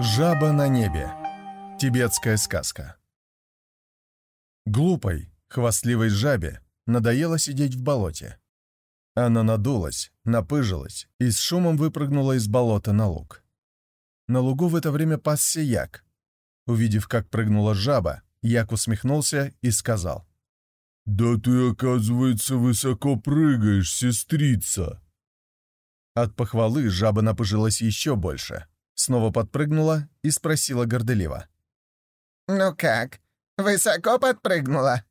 Жаба на небе. Тибетская сказка. Глупой, хвастливой жабе надоело сидеть в болоте. Она надулась, напыжилась и с шумом выпрыгнула из болота на луг. На лугу в это время пасся як. Увидев, как прыгнула жаба, як усмехнулся и сказал. «Да ты, оказывается, высоко прыгаешь, сестрица!» От похвалы жаба напыжилась еще больше — снова подпрыгнула и спросила горделиво. «Ну как, высоко подпрыгнула?»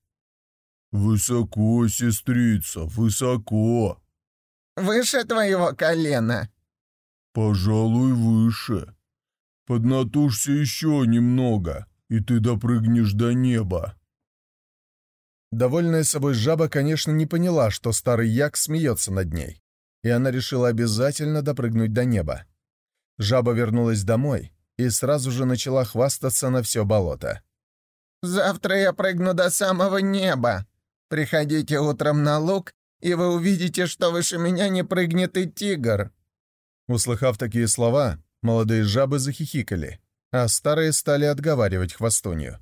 «Высоко, сестрица, высоко». «Выше твоего колена?» «Пожалуй, выше. Поднатужься еще немного, и ты допрыгнешь до неба». Довольная собой жаба, конечно, не поняла, что старый як смеется над ней, и она решила обязательно допрыгнуть до неба. Жаба вернулась домой и сразу же начала хвастаться на все болото. «Завтра я прыгну до самого неба. Приходите утром на луг, и вы увидите, что выше меня не прыгнет и тигр». Услыхав такие слова, молодые жабы захихикали, а старые стали отговаривать хвостунью.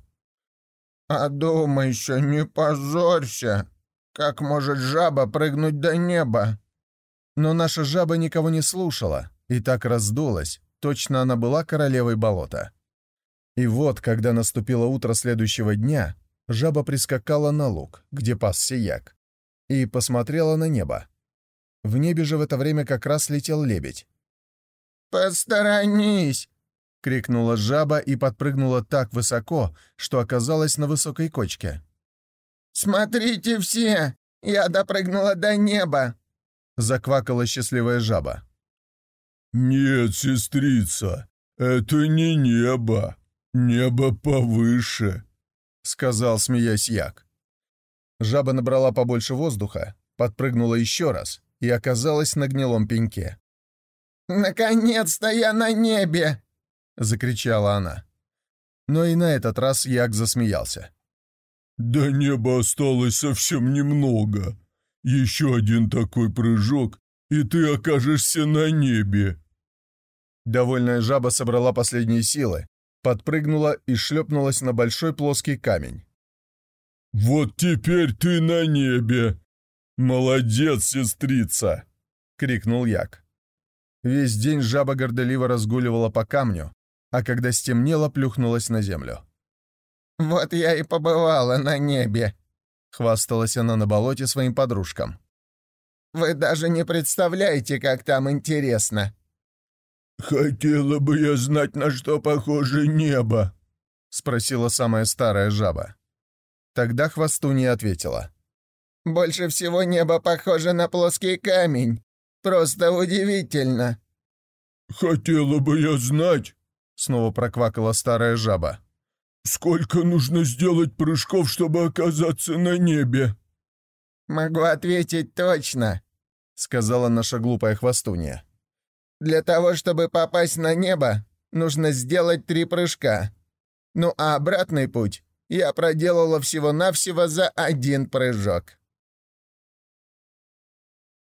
«А еще не позорься! Как может жаба прыгнуть до неба?» Но наша жаба никого не слушала, и так раздулась, точно она была королевой болота. И вот, когда наступило утро следующего дня, жаба прискакала на луг, где пасся як, и посмотрела на небо. В небе же в это время как раз летел лебедь. «Посторонись!» — крикнула жаба и подпрыгнула так высоко, что оказалась на высокой кочке. «Смотрите все! Я допрыгнула до неба!» — заквакала счастливая жаба. «Нет, сестрица, это не небо. Небо повыше», — сказал, смеясь Як. Жаба набрала побольше воздуха, подпрыгнула еще раз и оказалась на гнилом пеньке. «Наконец-то я на небе!» — закричала она. Но и на этот раз Як засмеялся. «До неба осталось совсем немного. Еще один такой прыжок, и ты окажешься на небе». Довольная жаба собрала последние силы, подпрыгнула и шлепнулась на большой плоский камень. «Вот теперь ты на небе! Молодец, сестрица!» — крикнул Як. Весь день жаба горделиво разгуливала по камню, а когда стемнело, плюхнулась на землю. «Вот я и побывала на небе», — хвасталась она на болоте своим подружкам. «Вы даже не представляете, как там интересно!» «Хотела бы я знать, на что похоже небо», — спросила самая старая жаба. Тогда хвостунья ответила. «Больше всего небо похоже на плоский камень. Просто удивительно». «Хотела бы я знать», — снова проквакала старая жаба. «Сколько нужно сделать прыжков, чтобы оказаться на небе?» «Могу ответить точно», — сказала наша глупая хвостунья. Для того, чтобы попасть на небо, нужно сделать три прыжка. Ну а обратный путь я проделала всего-навсего за один прыжок.